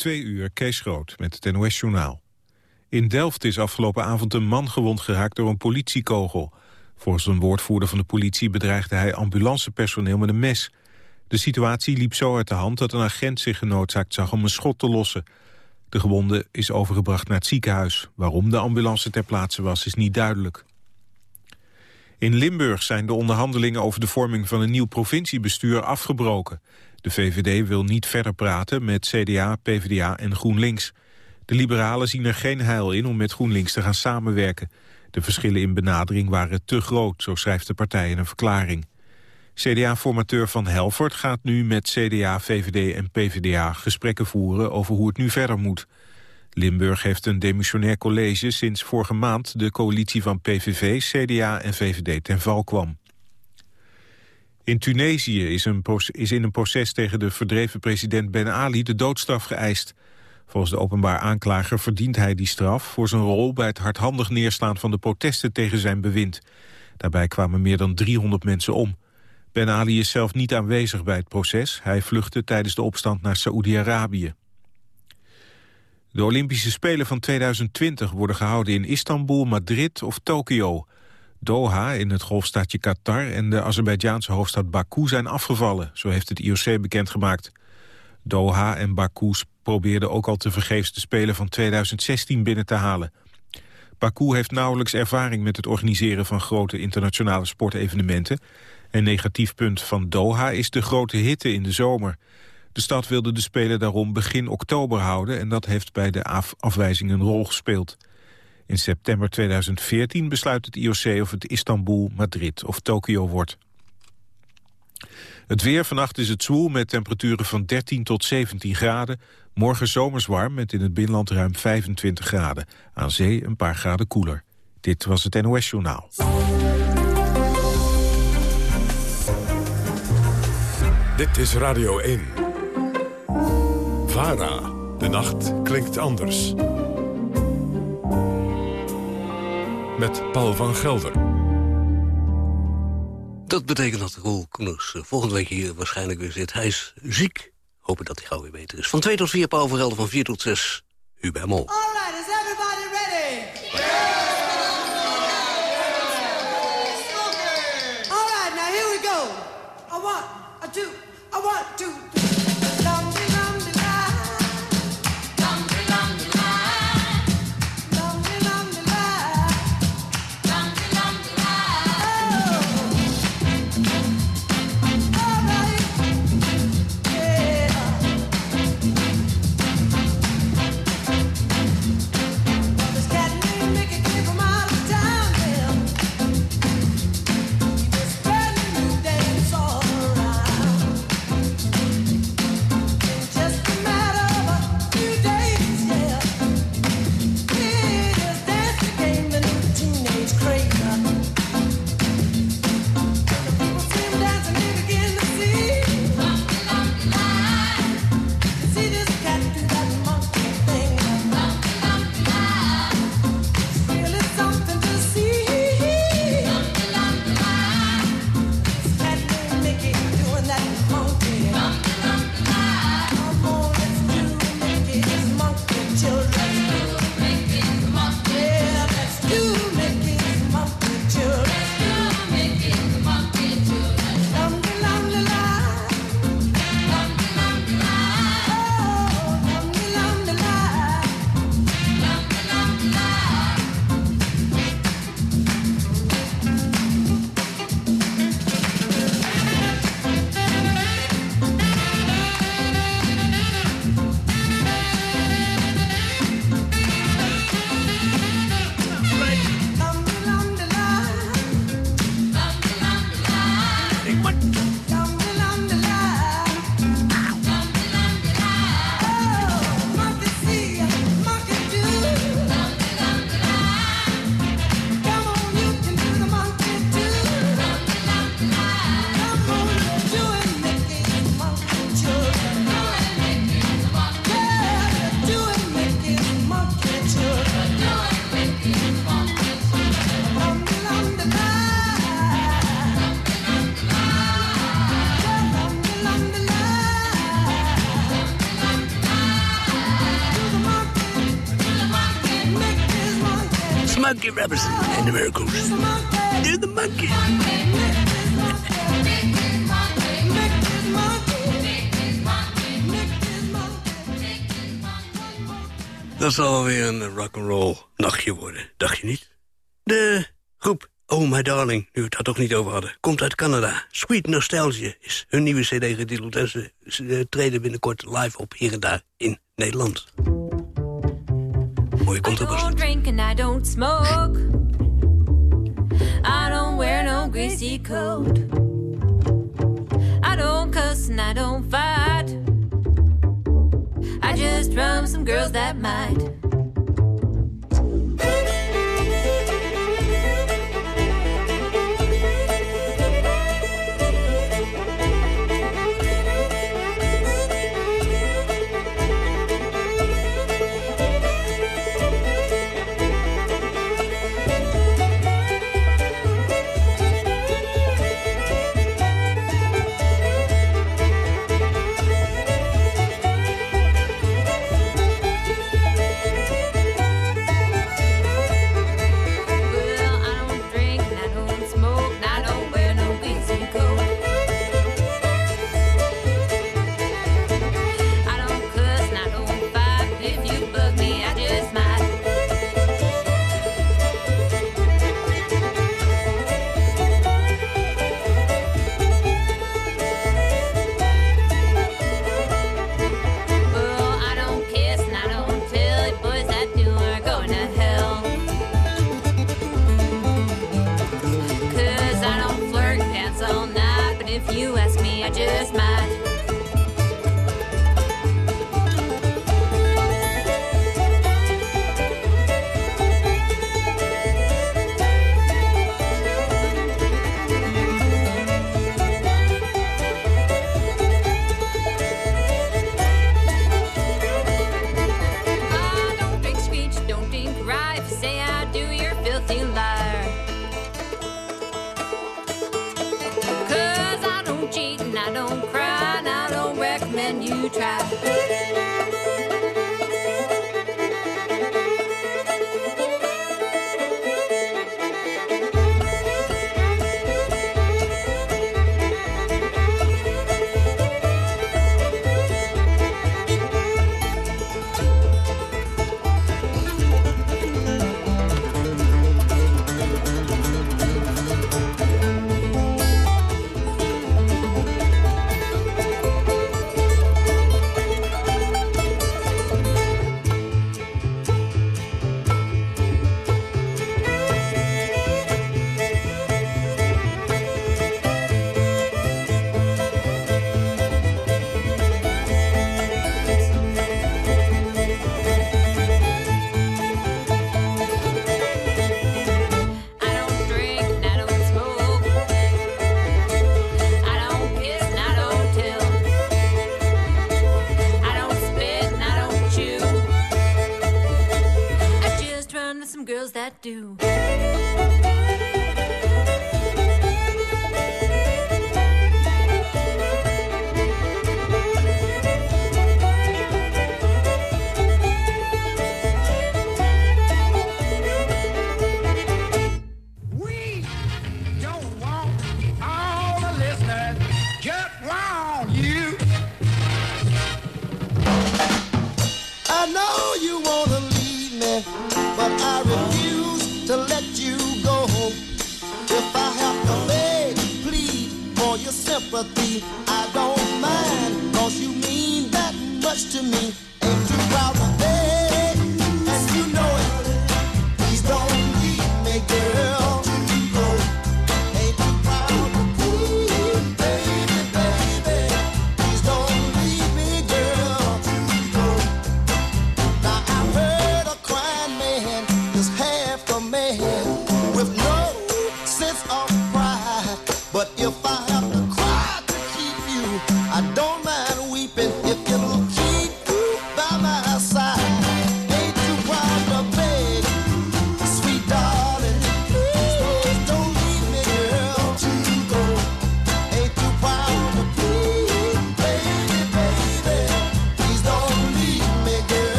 Twee uur, Kees Groot, met het NOS-journaal. In Delft is afgelopen avond een man gewond geraakt door een politiekogel. Volgens een woordvoerder van de politie bedreigde hij ambulancepersoneel met een mes. De situatie liep zo uit de hand dat een agent zich genoodzaakt zag om een schot te lossen. De gewonde is overgebracht naar het ziekenhuis. Waarom de ambulance ter plaatse was, is niet duidelijk. In Limburg zijn de onderhandelingen over de vorming van een nieuw provinciebestuur afgebroken. De VVD wil niet verder praten met CDA, PvdA en GroenLinks. De liberalen zien er geen heil in om met GroenLinks te gaan samenwerken. De verschillen in benadering waren te groot, zo schrijft de partij in een verklaring. CDA-formateur Van Helvert gaat nu met CDA, VVD en PvdA gesprekken voeren over hoe het nu verder moet. Limburg heeft een demissionair college sinds vorige maand de coalitie van PVV, CDA en VVD ten val kwam. In Tunesië is, een is in een proces tegen de verdreven president Ben Ali de doodstraf geëist. Volgens de openbaar aanklager verdient hij die straf... voor zijn rol bij het hardhandig neerslaan van de protesten tegen zijn bewind. Daarbij kwamen meer dan 300 mensen om. Ben Ali is zelf niet aanwezig bij het proces. Hij vluchtte tijdens de opstand naar Saoedi-Arabië. De Olympische Spelen van 2020 worden gehouden in Istanbul, Madrid of Tokio. Doha in het golfstaatje Qatar en de Azerbeidzjaanse hoofdstad Baku zijn afgevallen, zo heeft het IOC bekendgemaakt. Doha en Baku probeerden ook al te vergeefs de Spelen van 2016 binnen te halen. Baku heeft nauwelijks ervaring met het organiseren van grote internationale sportevenementen. Een negatief punt van Doha is de grote hitte in de zomer. De stad wilde de Spelen daarom begin oktober houden... en dat heeft bij de afwijzing een rol gespeeld. In september 2014 besluit het IOC of het Istanbul, Madrid of Tokio wordt. Het weer, vannacht is het zwoel met temperaturen van 13 tot 17 graden. Morgen zomers warm met in het binnenland ruim 25 graden. Aan zee een paar graden koeler. Dit was het NOS Journaal. Dit is Radio 1. VARA. De nacht klinkt anders. met Paul van Gelder. Dat betekent dat Roel Koeners eh, volgende week hier waarschijnlijk weer zit. Hij is ziek. Hopen dat hij gauw weer beter is. Van 2 tot 4 Paul van Gelder, van 4 tot 6 Hubert Mol. I want to. dat zal weer een eh, rock'n'roll nachtje worden, dacht je niet? De groep Oh My Darling, nu we het daar toch niet over hadden, komt uit Canada. Sweet Nostalgia is hun nieuwe cd getiteld en ze, eh, treden binnenkort live op hier en daar in Nederland. Mooie contrabas. I don't drink and I don't smoke. I don't wear no greasy coat. I don't cuss and I don't fight. just drum some girls that might. just my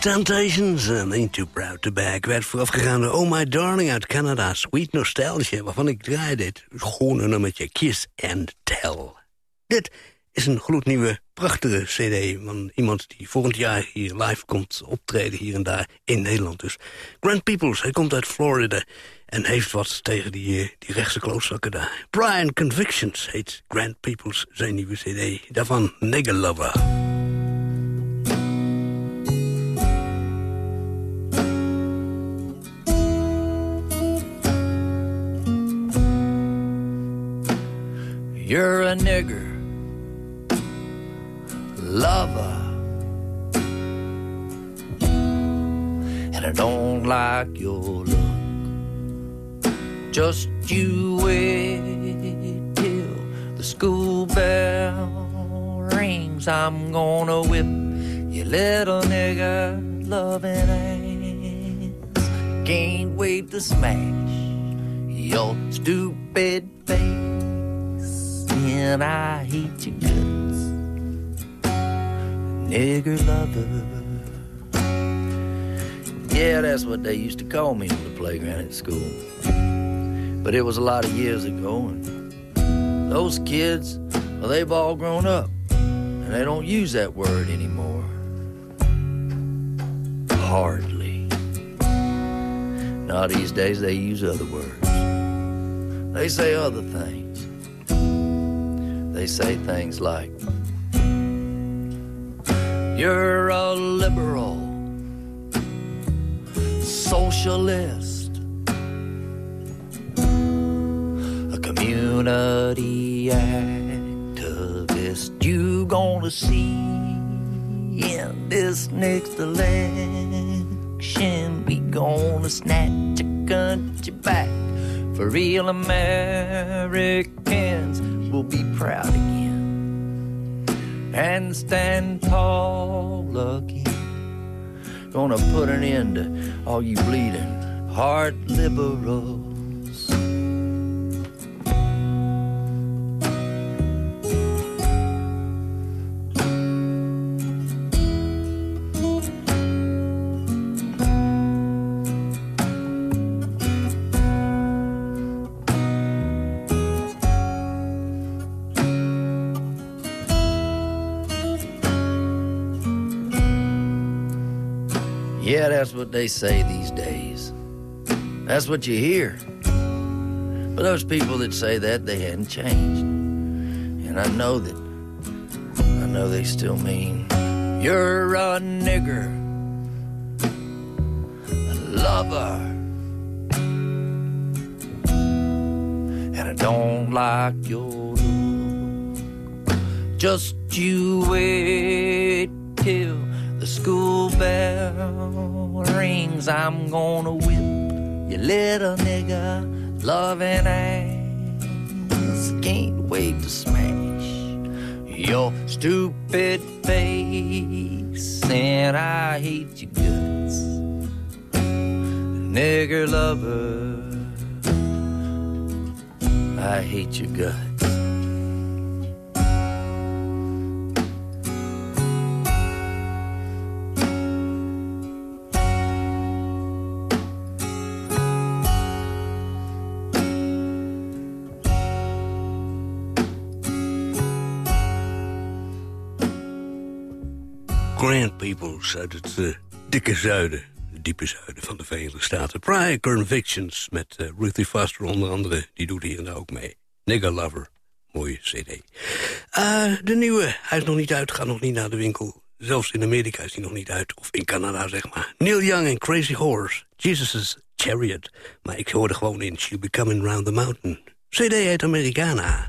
Temptations en Ain't Too Proud to Bag werd voorafgegaan door Oh My Darling uit Canada. Sweet Nostalgia, waarvan ik draai dit gewone nummertje Kiss and Tell. Dit is een gloednieuwe, prachtige cd van iemand die volgend jaar hier live komt optreden, hier en daar in Nederland dus. Grant Peoples, hij komt uit Florida en heeft wat tegen die, eh, die rechtse klootzakken daar. Brian Convictions heet Grant Peoples, zijn nieuwe cd. Daarvan Nigger Lover. You're a nigger lover. And I don't like your look. Just you wait till the school bell rings. I'm gonna whip your little nigger loving ass. Can't wait to smash your stupid face. And I hate your guts, nigger lover. Yeah, that's what they used to call me on the playground at school. But it was a lot of years ago, and those kids, well, they've all grown up, and they don't use that word anymore. Hardly. Now, these days, they use other words. They say other things. They say things like, You're a liberal, socialist, a community activist. You gonna see in this next election, we gonna snatch your country back. For real Americans will be proud again and stand tall again. Gonna put an end to all you bleeding heart liberals. What they say these days. That's what you hear. But those people that say that, they hadn't changed. And I know that, I know they still mean, you're a nigger, a lover. And I don't like your look. Just you wait till school bell rings. I'm gonna whip you little nigga loving ass. Can't wait to smash your stupid face. And I hate your guts, nigger lover. I hate your guts. Uit het eh, dikke zuiden. Diepe zuiden van de Verenigde Staten. Prior Convictions met uh, Ruthie Foster onder andere. Die doet hier en daar ook mee. Nigger Lover. Mooie cd. Uh, de nieuwe, hij is nog niet uit, gaat nog niet naar de winkel. Zelfs in Amerika is hij nog niet uit. Of in Canada, zeg maar. Neil Young en Crazy Horse. Jesus' Chariot. Maar ik hoorde gewoon in She'll Be Coming Round the Mountain. CD heet Americana.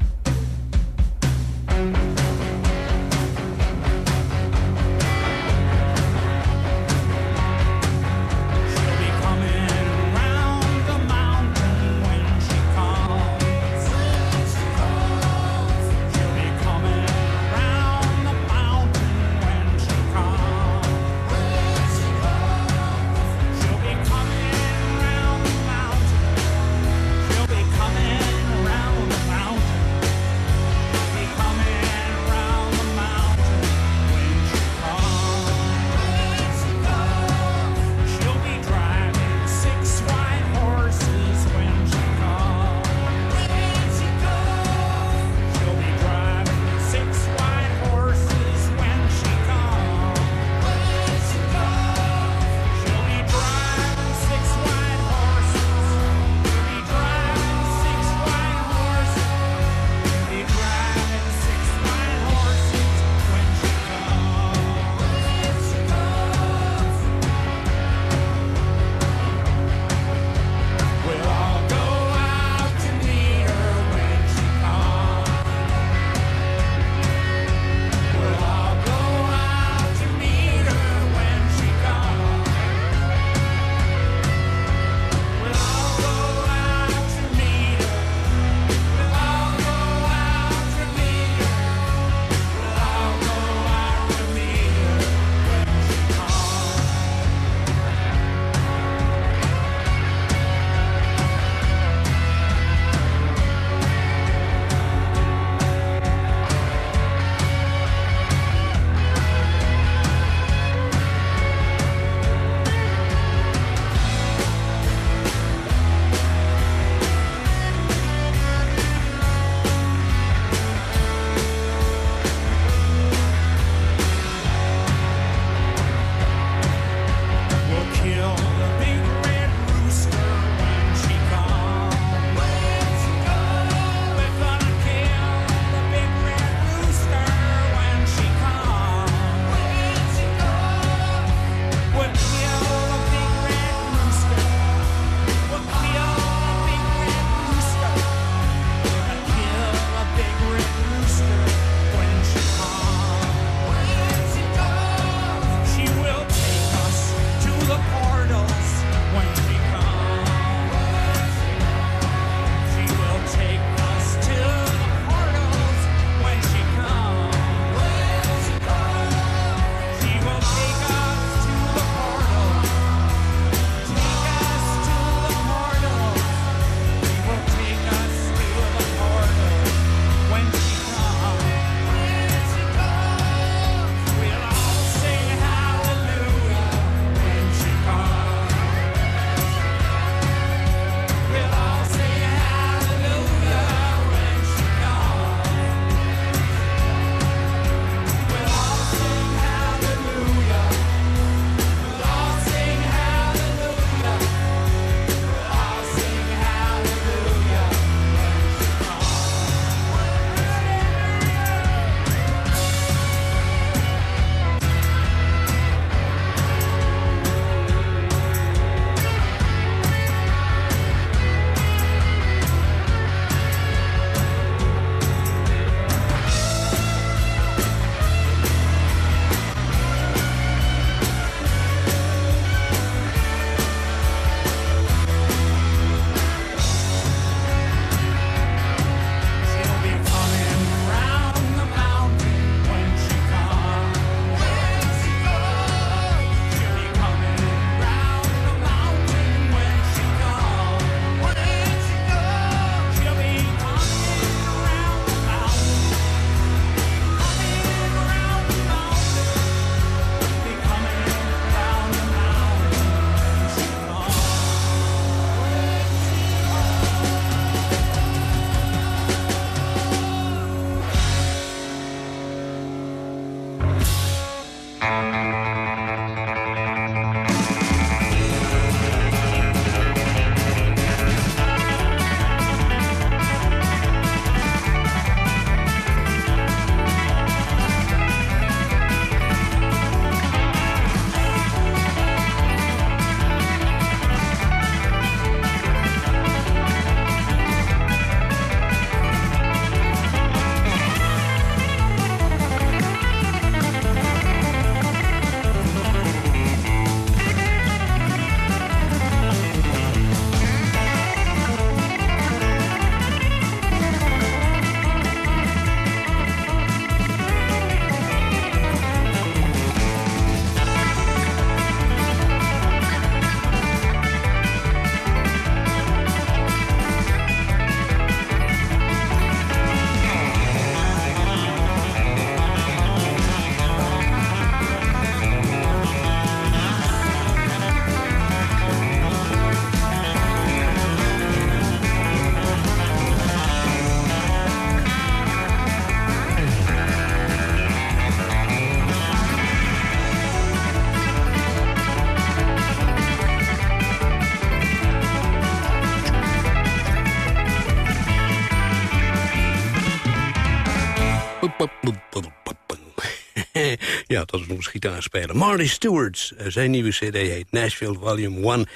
Ja, dat is nog eens gitaar spelen. Marty Stewart, eh, zijn nieuwe cd heet Nashville Volume 1,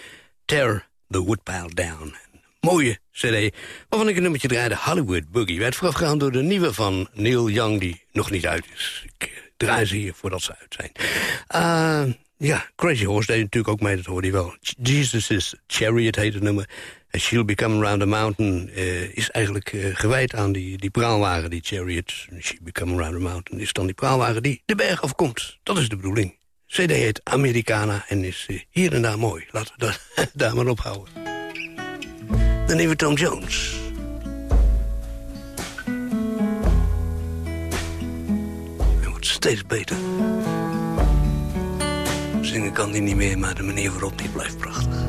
Tear the Woodpile Down. Mooie cd, waarvan ik een nummertje draaide, Hollywood Boogie. Werd voorafgegaan door de nieuwe van Neil Young, die nog niet uit is. Ik eh, draai ze hier voordat ze uit zijn. Uh, ja, Crazy Horse deed natuurlijk ook mee, dat hoorde je wel. Jesus is Chariot heet het nummer. She'll Be Coming Around the Mountain uh, is eigenlijk uh, gewijd aan die, die praalwagen, die Chariot. She'll Be Coming Around the Mountain is dan die praalwagen die de berg afkomt. Dat is de bedoeling. CD heet Americana en is uh, hier en daar mooi. Laten we dat, daar maar ophouden. De nieuwe Tom Jones. Hij wordt steeds beter. Zingen kan hij niet meer, maar de manier waarop die blijft prachtig.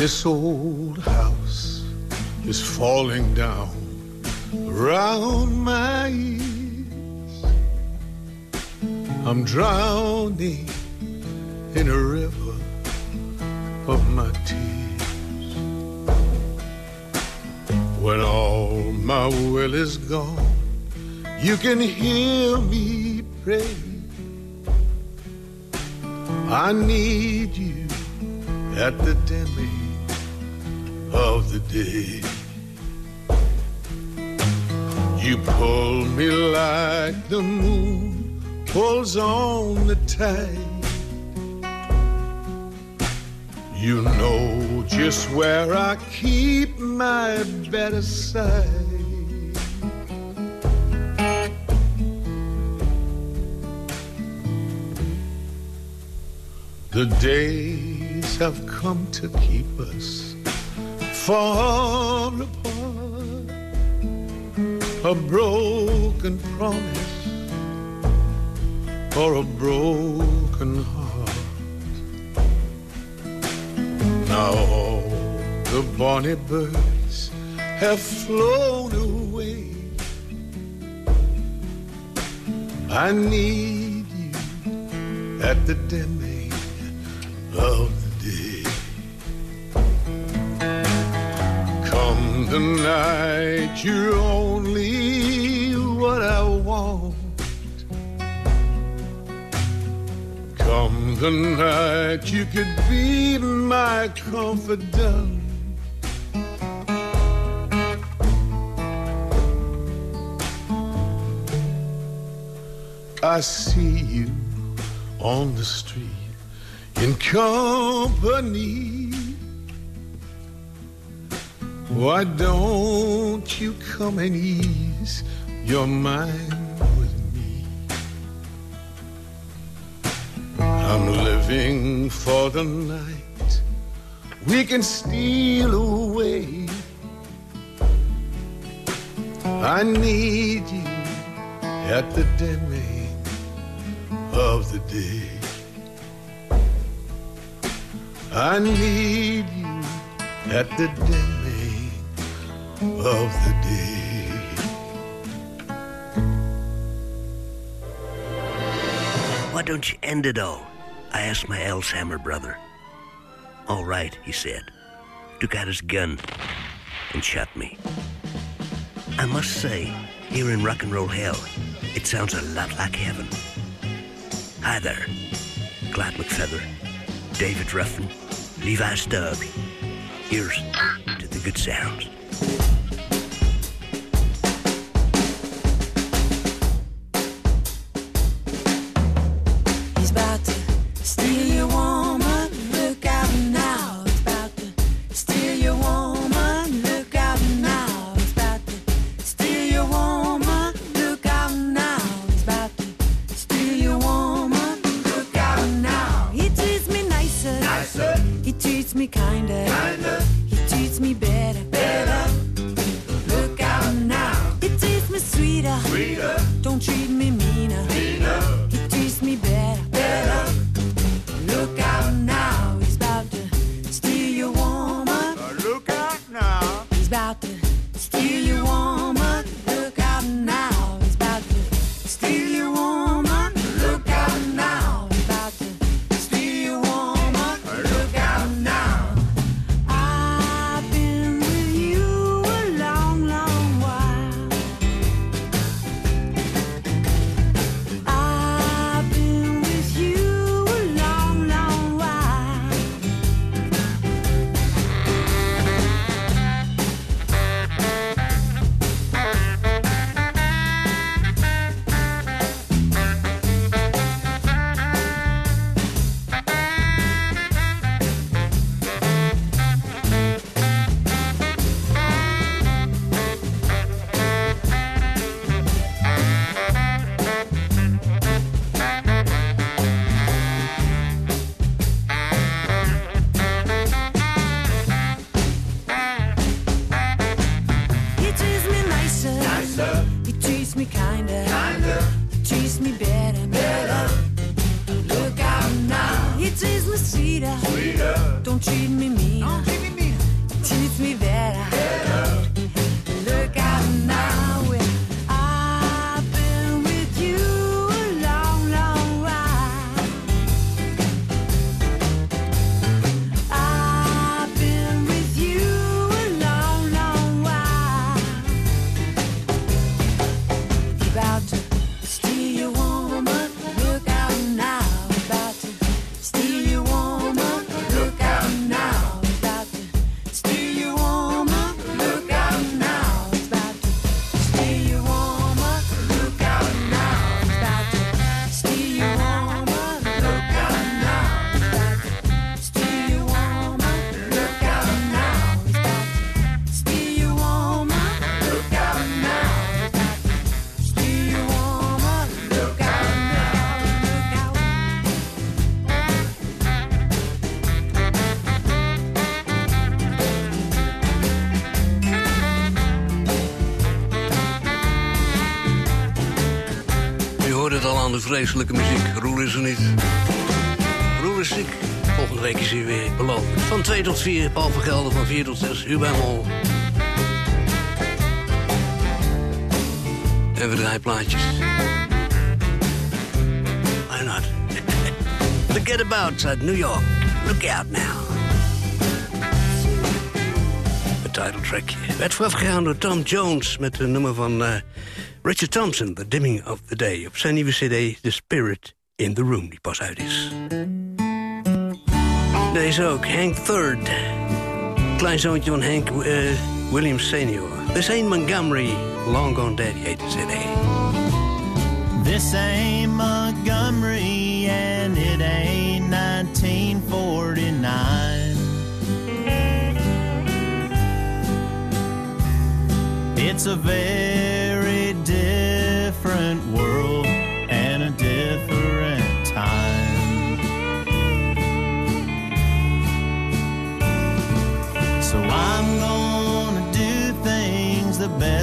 This old house is falling down around my ears. I'm drowning in a river of my tears. When all my will is gone, you can hear me pray. I need you at the demi the day. You pull me like the moon pulls on the tide. You know just where I keep my better side. The days have come to keep us far apart. A broken promise or a broken heart. Now all the bonny birds have flown away. I need you at the demi Come the night, you're only what I want. Come the night, you could be my confidant. I see you on the street in company. Why don't you come and ease your mind with me? I'm living for the night we can steal away. I need you at the dimming of the day. I need you at the demi of the day. Why don't you end it all? I asked my Alzheimer brother. All right, he said. Took out his gun and shot me. I must say, here in rock and roll hell, it sounds a lot like heaven. Hi there. Clyde McPhatter, David Ruffin, Levi Stubbs. Here's to the good sounds. teach me kinder. Kinda. Vreselijke muziek. Roel is er niet. Roel is ziek. Volgende week is hij weer beloofd. Van 2 tot 4, Paul van Gelder van 4 tot 6, u bij Mol. En we draaien plaatjes. Why not? The Get Abouts uit New York. Look out now. Het title werd voorafgegaan door Tom Jones... met een nummer van eh, Richard Thompson, The Dimming of the Day... op zijn nieuwe cd The Spirit in the Room, die pas uit is. Deze ook, Hank Third. Kleinzoontje van Hank eh, Williams senior. This ain't Montgomery, long gone dead, heet de cd. This ain't Montgomery and it ain't 1949. It's a very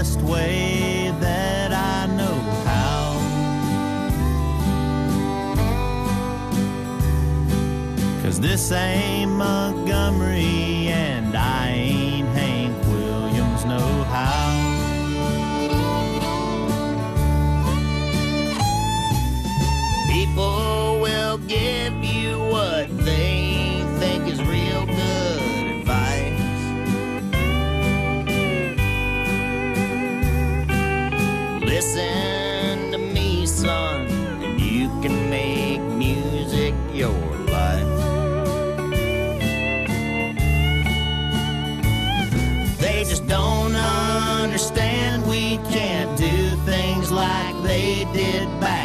best way that I know how. Cause this ain't Montgomery did back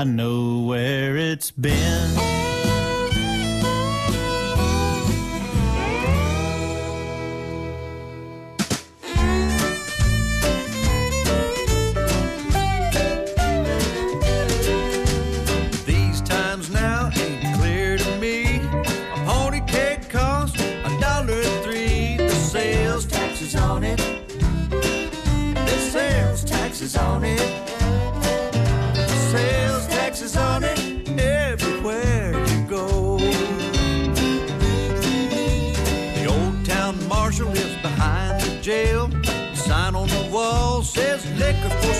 I know There's liquor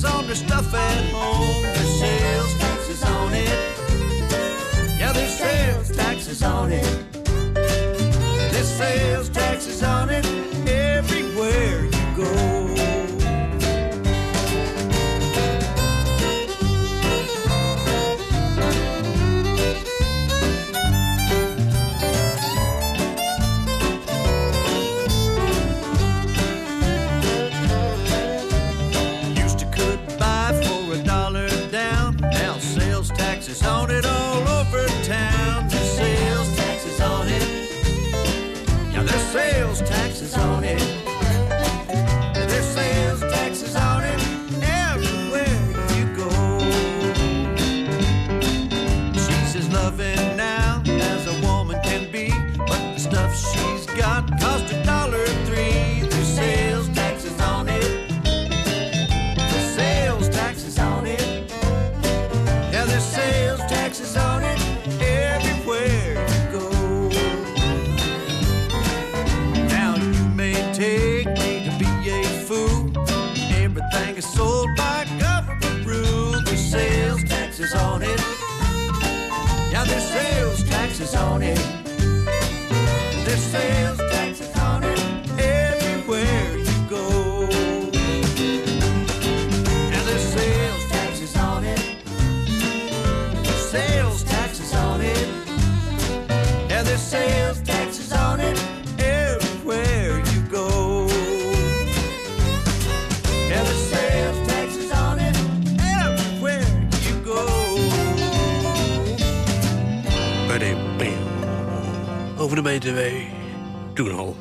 taxes on their stuff at home. There's sales taxes on it. Yeah, there's sales taxes on it. There's sales taxes on it she's cost Over de BTW. Toen al.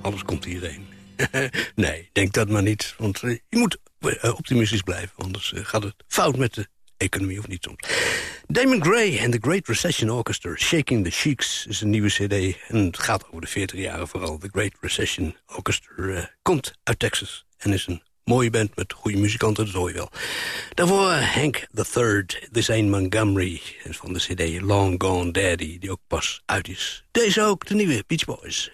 Alles komt hierheen. nee, denk dat maar niet. Want eh, je moet eh, optimistisch blijven. Anders eh, gaat het fout met de economie of niet soms. Damon Gray en The Great Recession Orchestra. Shaking the Sheiks is een nieuwe cd. En het gaat over de 40 jaren vooral. The Great Recession Orchestra komt uit Texas. En is een mooie band met goede muzikanten, dat hoor je wel. Daarvoor Hank III, This Ain't Montgomery. Van de cd Long Gone Daddy, die ook pas uit is. Deze ook, de nieuwe Beach Boys.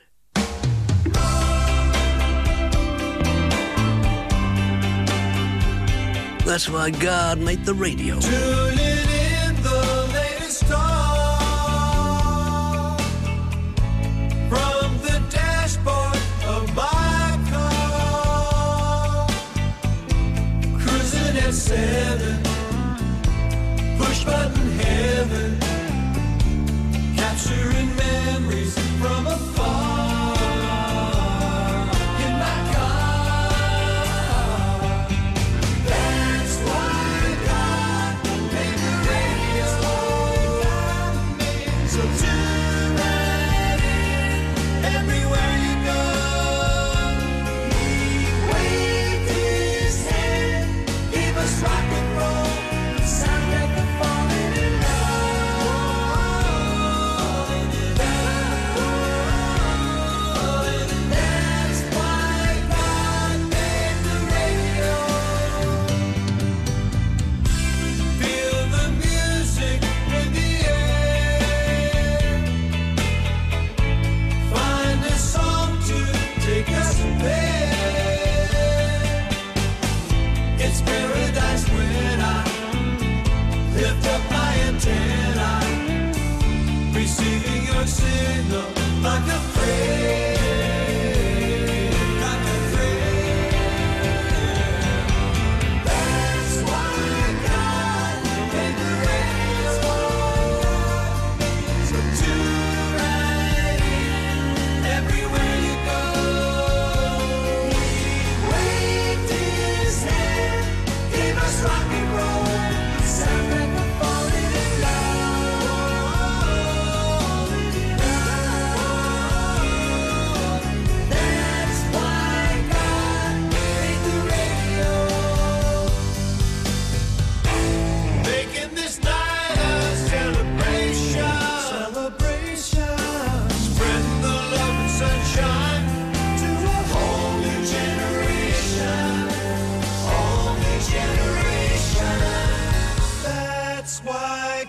That's why God made the radio. The seven,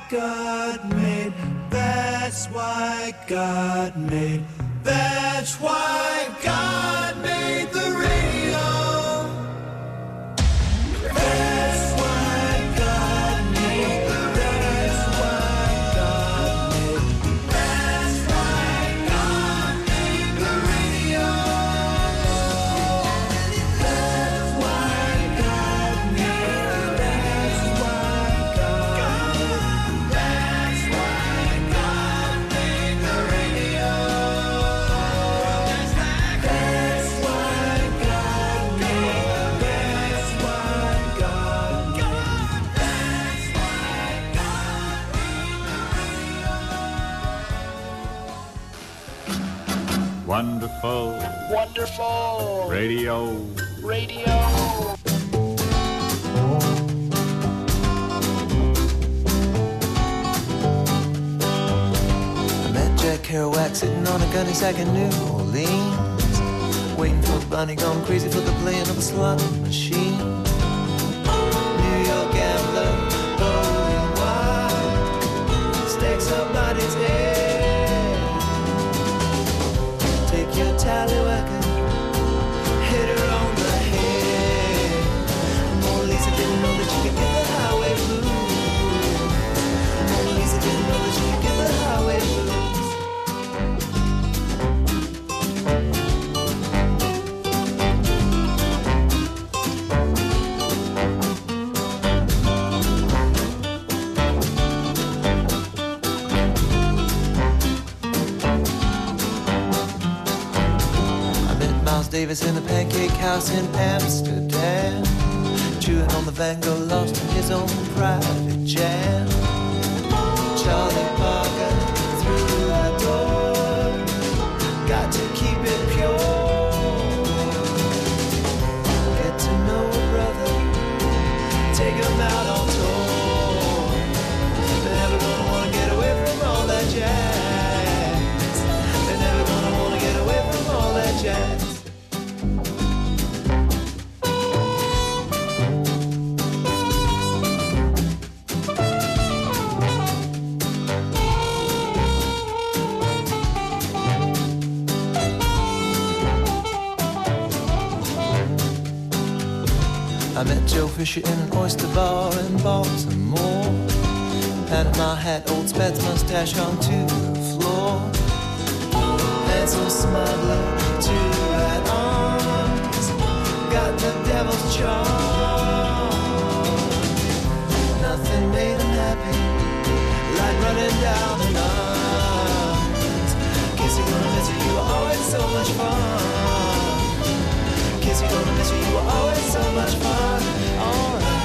God made. That's why God made. That's why Wonderful Wonderful radio. radio. I met Jack Kerouac sitting on a gunny sack in New Orleans, waiting for Bunny gone crazy for the playing of a slot machine. Davis in the pancake house in Amsterdam, chewing on the Van Gogh lost in his own private jam. Charlie Fisher in an oyster bar in Baltimore. Panama hat, old spats mustache onto the floor. Handsome smuggler, two right arms. Got the devil's charm. Nothing made him happy like running down an arms. Kiss you gonna you were always so much fun. Kiss you gonna miss you, you were always so much fun. Alright, alright,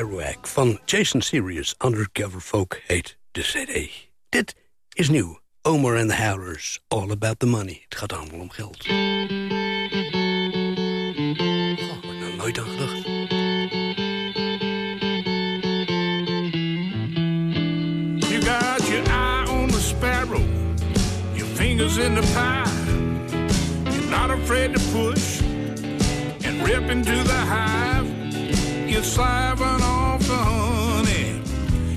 Kerouac van Jason Sirius. Undercover Folk heet de cd. Dit is nieuw. Omer and the Howlers. All about the money. Het gaat allemaal om geld. Had ik nou nooit aan gedacht. You got your eye on the sparrow, your fingers in the pie. You're not afraid to push and rip into the hive. You're slaving off the honey.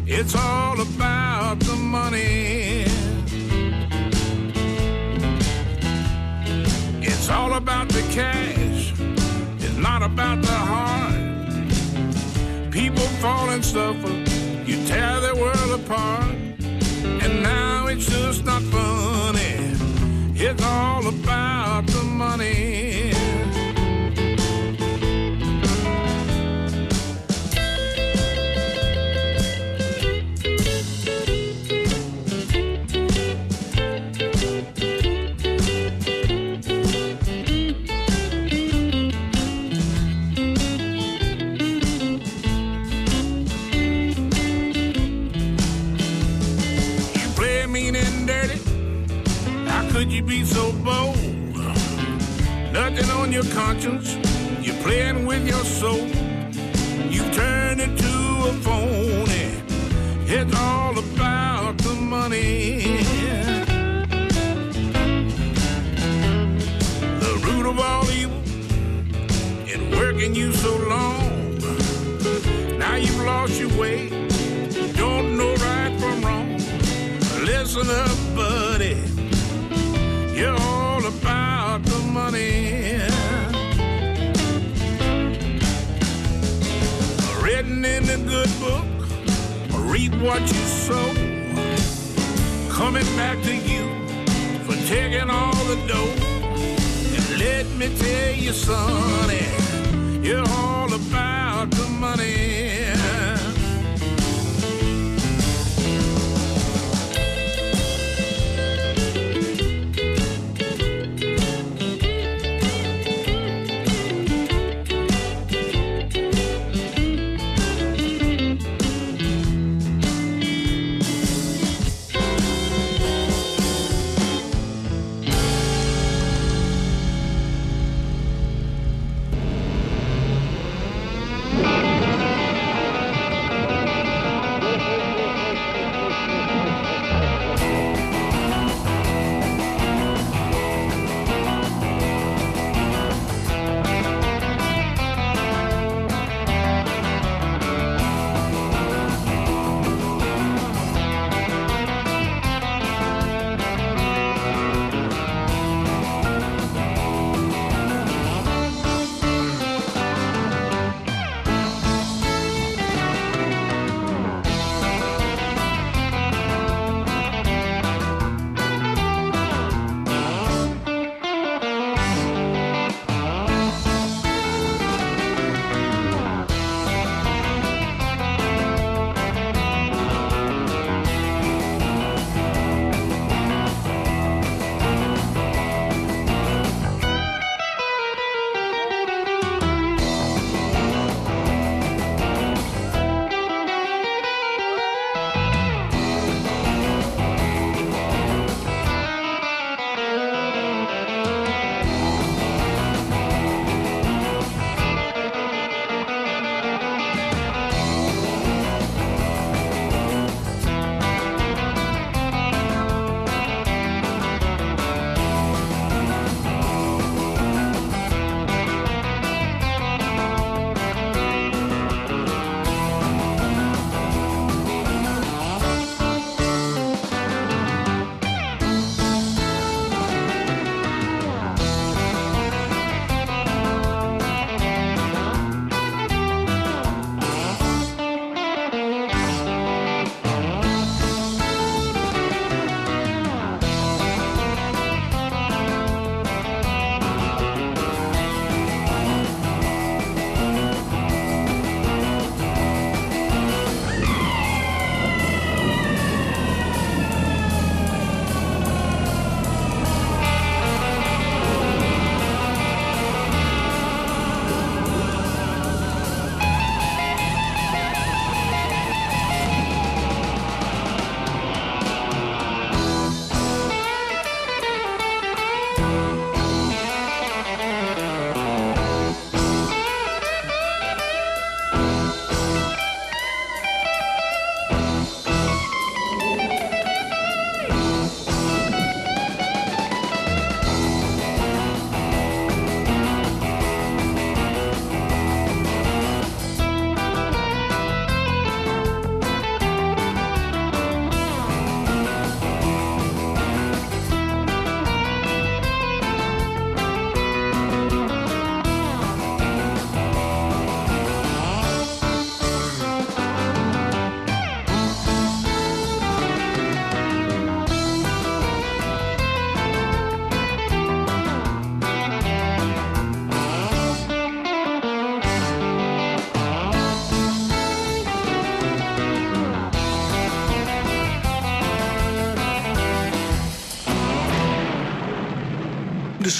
It's all about the money. It's all about the cash. It's not about the heart. People fall and suffer. You tear their world apart. And now it's just not funny. It's all about the money. Your conscience. You're playing with your soul. You turn it to a phony. It's all about the money. The root of all evil in working you so long. Now you've lost your way. Don't know right from wrong. Listen up, good book, reap what you sow. Coming back to you for taking all the dough. And let me tell you, sonny, you're all about the money.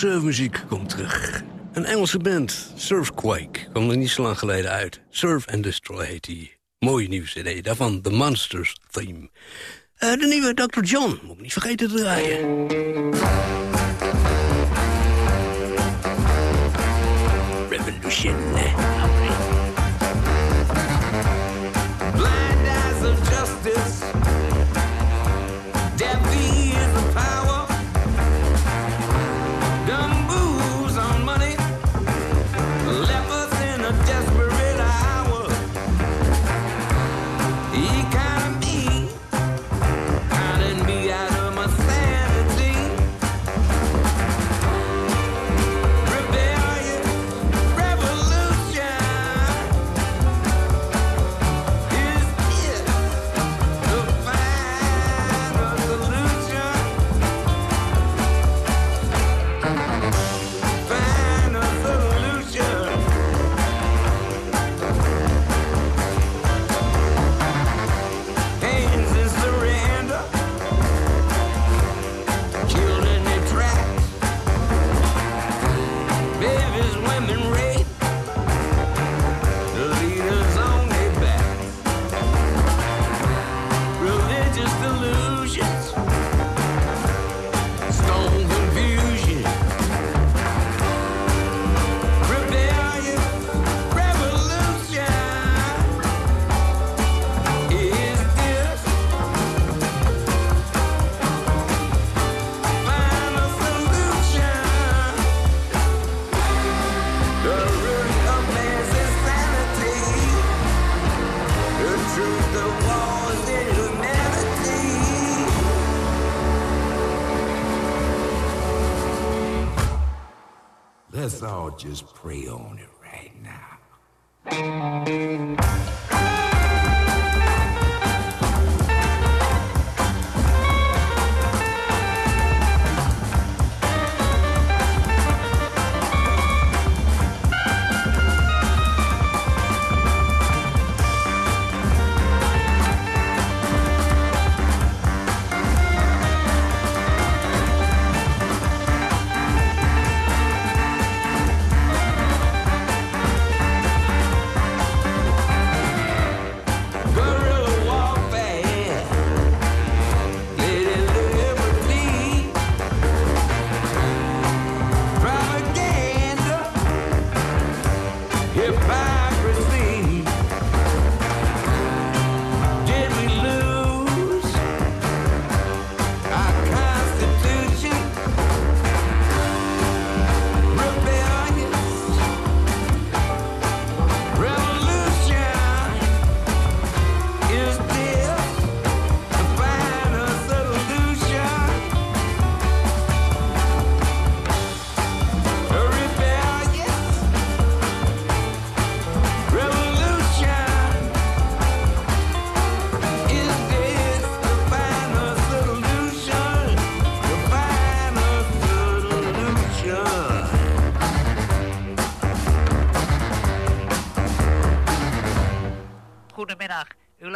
Surfmuziek komt terug. Een Engelse band, Surfquake, kwam er niet zo lang geleden uit. Surf and Destroy heet die. Mooie nieuwe cd, daarvan The Monsters Theme. Eh, de nieuwe Dr. John, moet niet vergeten te draaien. solution. Just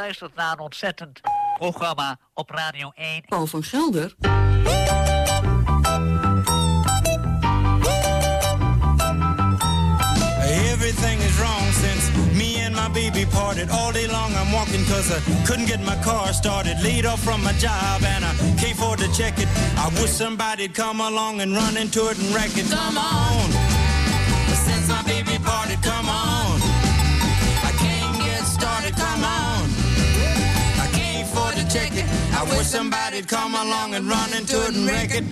luistert naar een ontzettend programma op Radio 1. Paul van Gelder. Everything is wrong since me and my baby parted. All day long I'm walking cause I couldn't get my car started. Laid off from my job and I can't afford to check it. I wish somebody'd come along and run into it and wreck it. Come on. Since my baby parted, come on. Check it. I wish somebody'd come along and run into it and wreck it.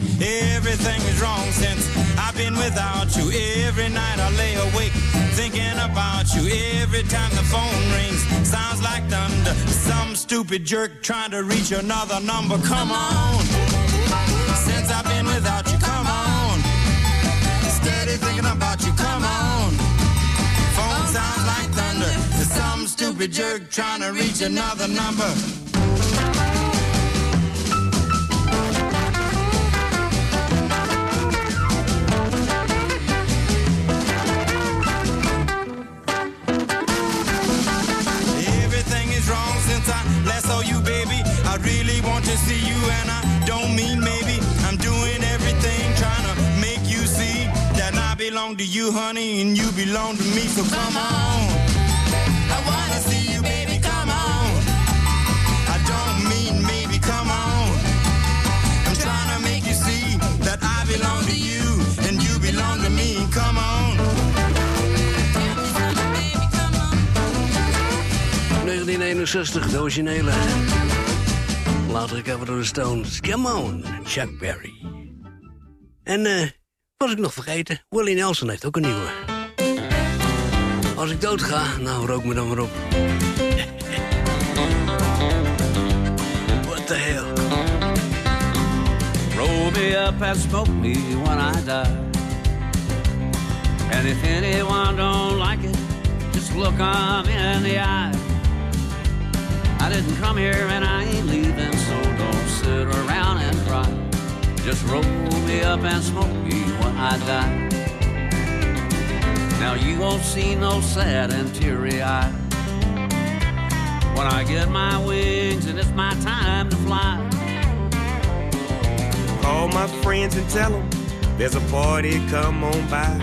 Everything is wrong since I've been without you. Every night I lay awake thinking about you. Every time the phone rings, sounds like thunder. Some stupid jerk trying to reach another number. Come on. Since I've been without you, come on. Steady thinking about you, come on. Phone sounds like thunder. Some stupid jerk trying to reach another number. belong to you, honey, and you belong to me, so come, on. on. I wanna see you, baby, come on. I don't mean maybe, come on. I'm trying to make you see that I belong to you, and you belong to me, come on. ...1961, de originele. Later cover door de Stones. Come on, Chuck Berry. En eh... Uh, was ik nog vergeten, Willie Nelson heeft ook een nieuwe. Als ik dood ga, nou rook me dan maar op. What the hell? Roll me up and smoke me when I die. And if anyone don't like it, just look 'em in the eye. I didn't come here and I ain't leaving, so don't sit around and cry. Just roll me up and smoke me when I. Now you won't see no sad and teary eye. When I get my wings and it's my time to fly. Call my friends and tell them there's a party, come on by.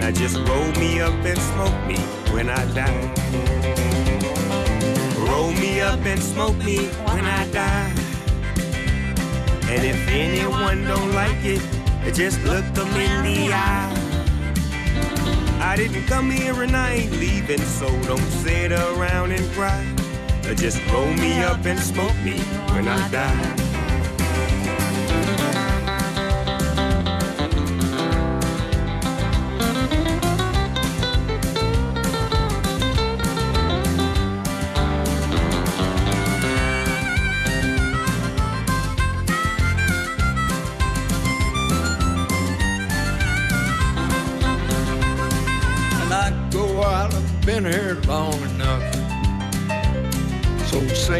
Now just roll me up and smoke me when I die. Roll me up and smoke me when I die. And if anyone don't like it, just look them in the eye. I didn't come here and I ain't leaving, so don't sit around and cry. Just roll me up and smoke me when I die.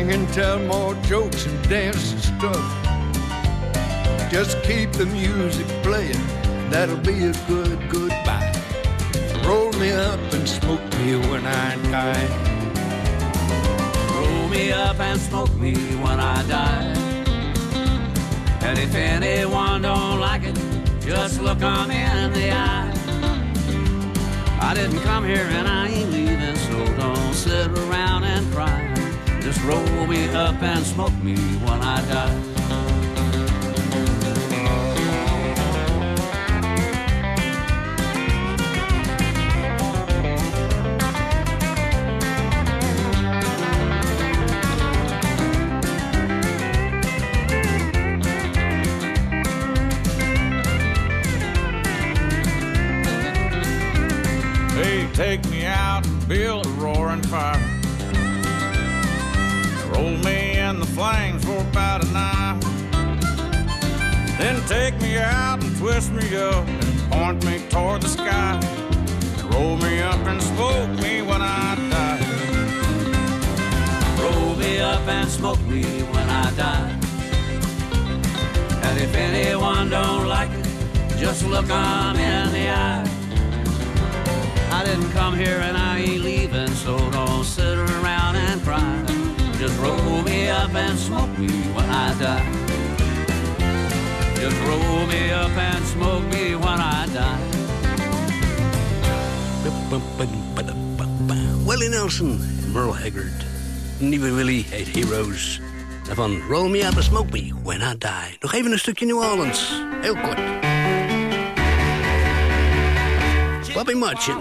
Sing and tell more jokes and dance and stuff. Just keep the music playing, that'll be a good goodbye. Roll me up and smoke me when I die. Roll me up and smoke me when I die. And if anyone don't like it, just look 'em in the eye. I didn't come here and I ain't leaving, so don't sit around and cry. Just roll me up and smoke me when I die. Twist me up and point me toward the sky. And roll me up and smoke me when I die. Roll me up and smoke me when I die. And if anyone don't like it, just look 'em in the eye. I didn't come here and I ain't leaving, so don't sit around and cry. Just roll me up and smoke me when I die. Just roll me up and smoke me when I die. Willie Nelson, Merle Haggard. Nieuwe Willie heet Heroes. Daarvan Roll Me Up and Smoke Me When I Die. Nog even een stukje New Orleans. Heel kort. Bobby Marchin.